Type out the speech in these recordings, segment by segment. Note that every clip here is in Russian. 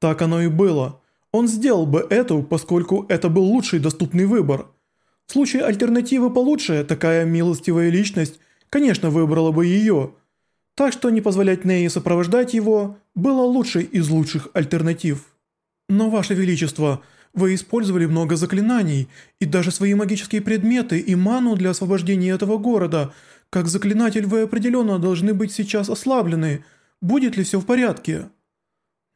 Так оно и было. Он сделал бы это, поскольку это был лучший доступный выбор. В случае альтернативы получше, такая милостивая личность, конечно, выбрала бы ее. Так что не позволять Нее сопровождать его было лучшей из лучших альтернатив. Но, Ваше Величество, вы использовали много заклинаний, и даже свои магические предметы и ману для освобождения этого города. Как заклинатель вы определенно должны быть сейчас ослаблены. Будет ли все в порядке?»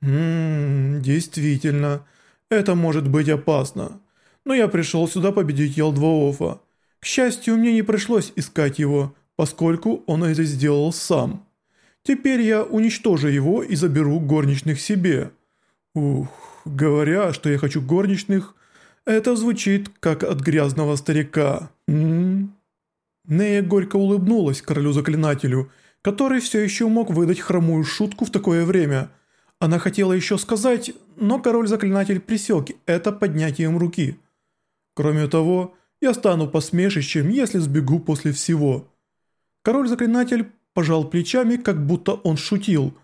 «Ммм, действительно, это может быть опасно. Но я пришел сюда победить Елдваофа. К счастью, мне не пришлось искать его, поскольку он это сделал сам. Теперь я уничтожу его и заберу горничных себе. Ух, говоря, что я хочу горничных, это звучит как от грязного старика. М Нея горько улыбнулась королю-заклинателю, который все еще мог выдать хромую шутку в такое время – она хотела еще сказать, но король-заклинатель присек это поднятием руки. Кроме того, я стану посмешищем, если сбегу после всего. Король-заклинатель пожал плечами, как будто он шутил.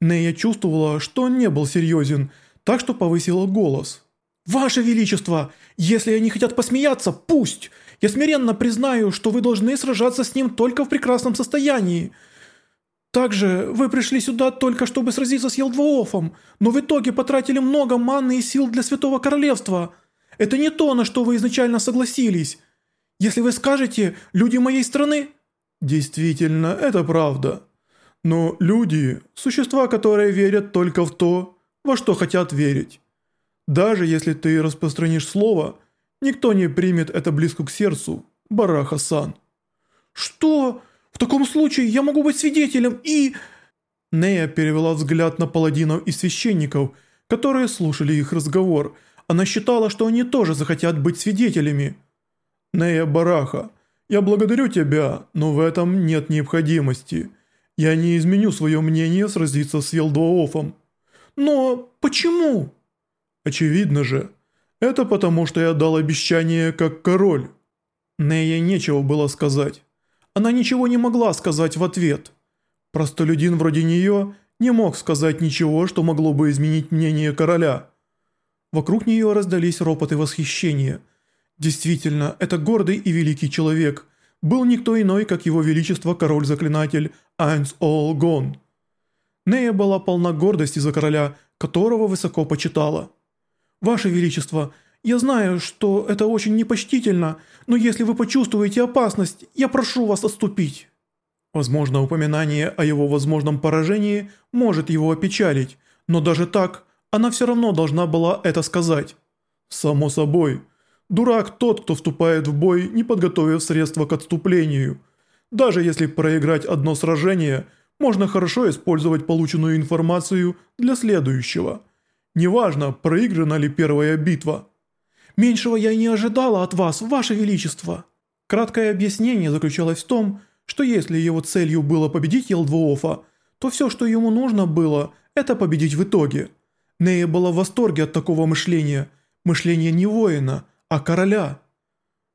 Нея чувствовала, что он не был серьезен, так что повысила голос. «Ваше Величество, если они хотят посмеяться, пусть! Я смиренно признаю, что вы должны сражаться с ним только в прекрасном состоянии. Также вы пришли сюда только чтобы сразиться с Елдвоофом, но в итоге потратили много манны и сил для Святого Королевства. Это не то, на что вы изначально согласились. Если вы скажете «люди моей страны», действительно, это правда. Но люди – существа, которые верят только в то, во что хотят верить. Даже если ты распространишь слово, никто не примет это близко к сердцу, Бараха-сан. «Что?» В таком случае я могу быть свидетелем и...» Нея перевела взгляд на паладинов и священников, которые слушали их разговор. Она считала, что они тоже захотят быть свидетелями. «Нея Бараха, я благодарю тебя, но в этом нет необходимости. Я не изменю свое мнение сразиться с Елдуаофом». «Но почему?» «Очевидно же. Это потому, что я дал обещание как король». Нея нечего было сказать. Она ничего не могла сказать в ответ. Простолюдин вроде нее не мог сказать ничего, что могло бы изменить мнение короля. Вокруг нее раздались ропоты восхищения. Действительно, это гордый и великий человек. Был никто иной, как его величество король-заклинатель Айнс Олгон. Нея была полна гордости за короля, которого высоко почитала. «Ваше Величество, я знаю, что это очень непочтительно, но если вы почувствуете опасность, я прошу вас отступить». Возможно, упоминание о его возможном поражении может его опечалить, но даже так она все равно должна была это сказать. Само собой. Дурак тот, кто вступает в бой, не подготовив средства к отступлению. Даже если проиграть одно сражение, можно хорошо использовать полученную информацию для следующего. Неважно, проиграна ли первая битва. Меньшего я и не ожидала от вас, ваше величество». Краткое объяснение заключалось в том, что если его целью было победить Елдвоофа, то все, что ему нужно было, это победить в итоге. Нея была в восторге от такого мышления, мышления не воина, а короля.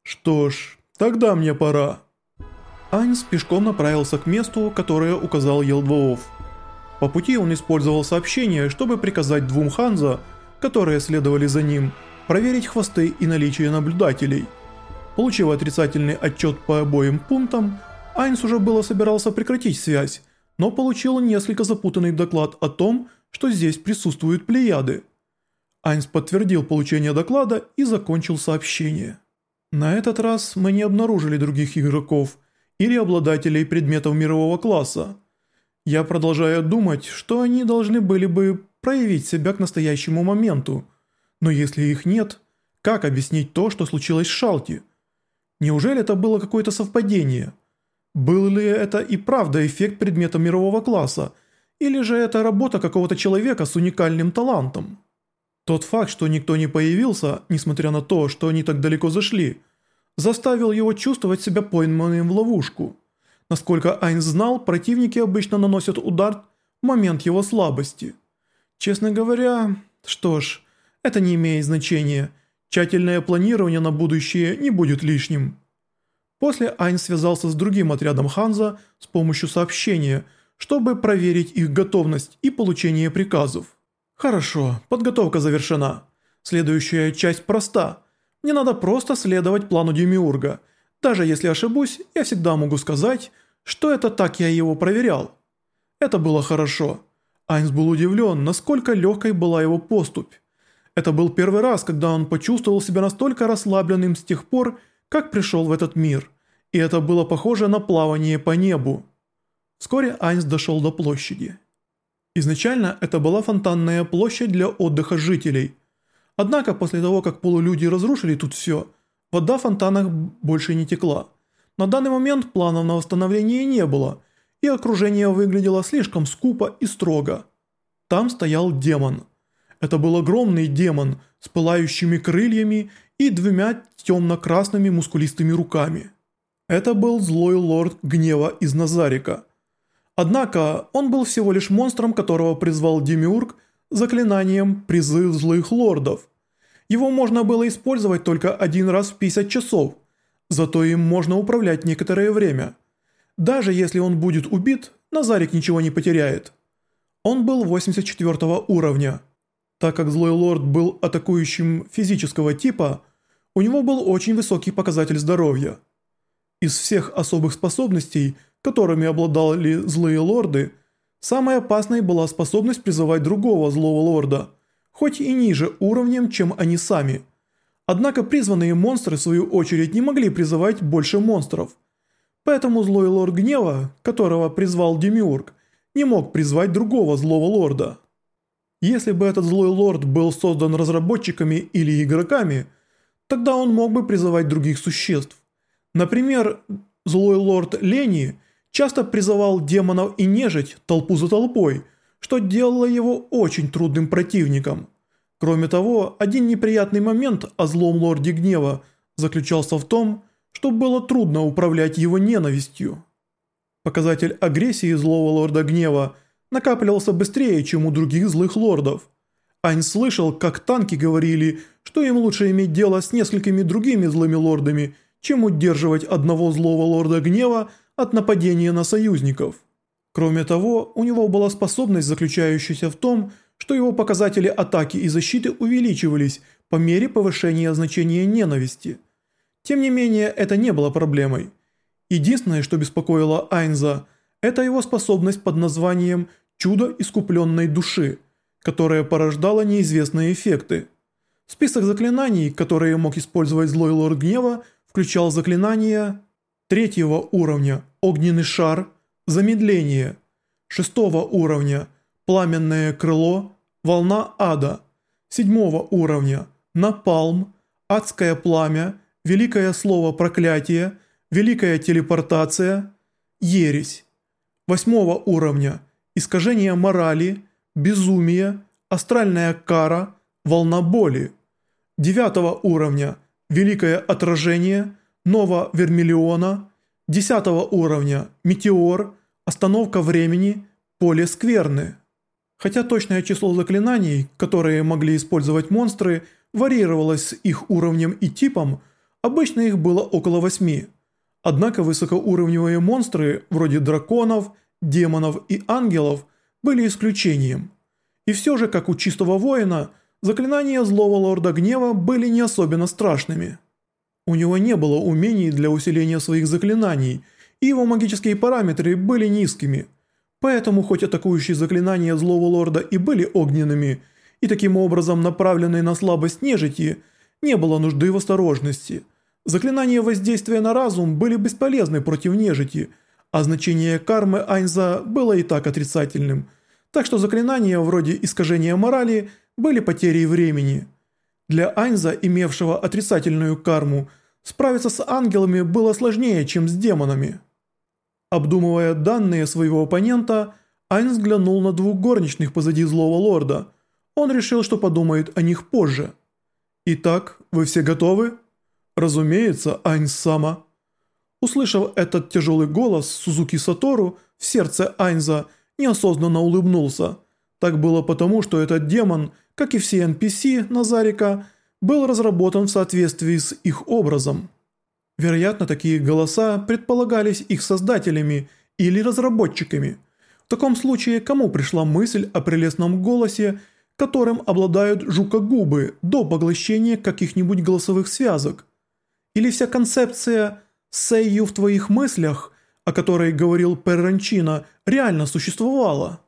«Что ж, тогда мне пора». Айнс пешком направился к месту, которое указал Елдвооф. По пути он использовал сообщение, чтобы приказать двум Ханза, которые следовали за ним – проверить хвосты и наличие наблюдателей. Получив отрицательный отчет по обоим пунктам, Айнс уже было собирался прекратить связь, но получил несколько запутанный доклад о том, что здесь присутствуют плеяды. Айнс подтвердил получение доклада и закончил сообщение. На этот раз мы не обнаружили других игроков или обладателей предметов мирового класса. Я продолжаю думать, что они должны были бы проявить себя к настоящему моменту – но если их нет, как объяснить то, что случилось с Шалти? Неужели это было какое-то совпадение? Был ли это и правда эффект предмета мирового класса, или же это работа какого-то человека с уникальным талантом? Тот факт, что никто не появился, несмотря на то, что они так далеко зашли, заставил его чувствовать себя пойманным в ловушку. Насколько Айнс знал, противники обычно наносят удар в момент его слабости. Честно говоря, что ж, это не имеет значения. Тщательное планирование на будущее не будет лишним. После Айн связался с другим отрядом Ханза с помощью сообщения, чтобы проверить их готовность и получение приказов. Хорошо, подготовка завершена. Следующая часть проста. Мне надо просто следовать плану Демиурга. Даже если ошибусь, я всегда могу сказать, что это так я его проверял. Это было хорошо. Айнс был удивлен, насколько легкой была его поступь. Это был первый раз, когда он почувствовал себя настолько расслабленным с тех пор, как пришел в этот мир. И это было похоже на плавание по небу. Вскоре Айнс дошел до площади. Изначально это была фонтанная площадь для отдыха жителей. Однако после того, как полулюди разрушили тут все, вода в фонтанах больше не текла. На данный момент планов на восстановление не было, и окружение выглядело слишком скупо и строго. Там стоял демон. Это был огромный демон с пылающими крыльями и двумя темно-красными мускулистыми руками. Это был злой лорд гнева из Назарика. Однако он был всего лишь монстром, которого призвал Демиург заклинанием «Призыв злых лордов». Его можно было использовать только один раз в 50 часов, зато им можно управлять некоторое время. Даже если он будет убит, Назарик ничего не потеряет. Он был 84 уровня. Так как злой лорд был атакующим физического типа, у него был очень высокий показатель здоровья. Из всех особых способностей, которыми обладали злые лорды, самой опасной была способность призывать другого злого лорда, хоть и ниже уровнем, чем они сами. Однако призванные монстры в свою очередь не могли призывать больше монстров. Поэтому злой лорд гнева, которого призвал Демиург, не мог призвать другого злого лорда. Если бы этот злой лорд был создан разработчиками или игроками, тогда он мог бы призывать других существ. Например, злой лорд Лени часто призывал демонов и нежить толпу за толпой, что делало его очень трудным противником. Кроме того, один неприятный момент о злом лорде гнева заключался в том, что было трудно управлять его ненавистью. Показатель агрессии злого лорда гнева – накапливался быстрее, чем у других злых лордов. Ань слышал, как танки говорили, что им лучше иметь дело с несколькими другими злыми лордами, чем удерживать одного злого лорда гнева от нападения на союзников. Кроме того, у него была способность, заключающаяся в том, что его показатели атаки и защиты увеличивались по мере повышения значения ненависти. Тем не менее, это не было проблемой. Единственное, что беспокоило Айнза – это его способность под названием «чудо искупленной души», которая порождала неизвестные эффекты. Список заклинаний, которые мог использовать злой лорд гнева, включал заклинания третьего уровня «Огненный шар», «Замедление», шестого уровня «Пламенное крыло», «Волна ада», седьмого уровня «Напалм», «Адское пламя», «Великое слово проклятие», «Великая телепортация», «Ересь» восьмого уровня искажение морали, безумие, астральная кара, волна боли. Девятого уровня великое отражение, нова вермиллиона. Десятого уровня метеор, остановка времени, поле скверны. Хотя точное число заклинаний, которые могли использовать монстры, варьировалось с их уровнем и типом, обычно их было около восьми. Однако высокоуровневые монстры, вроде драконов, демонов и ангелов, были исключением. И все же, как у чистого воина, заклинания злого лорда гнева были не особенно страшными. У него не было умений для усиления своих заклинаний, и его магические параметры были низкими. Поэтому, хоть атакующие заклинания злого лорда и были огненными, и таким образом направленные на слабость нежити, не было нужды в осторожности – Заклинания воздействия на разум были бесполезны против нежити, а значение кармы Айнза было и так отрицательным, так что заклинания вроде искажения морали были потерей времени. Для Айнза, имевшего отрицательную карму, справиться с ангелами было сложнее, чем с демонами. Обдумывая данные своего оппонента, Айнс взглянул на двух горничных позади злого лорда. Он решил, что подумает о них позже. «Итак, вы все готовы?» «Разумеется, Айнс-сама». Услышав этот тяжелый голос Сузуки Сатору, в сердце Айнза неосознанно улыбнулся. Так было потому, что этот демон, как и все NPC Назарика, был разработан в соответствии с их образом. Вероятно, такие голоса предполагались их создателями или разработчиками. В таком случае, кому пришла мысль о прелестном голосе, которым обладают жукогубы до поглощения каких-нибудь голосовых связок? Или вся концепция «Сэйю в твоих мыслях», о которой говорил Перранчино, реально существовала?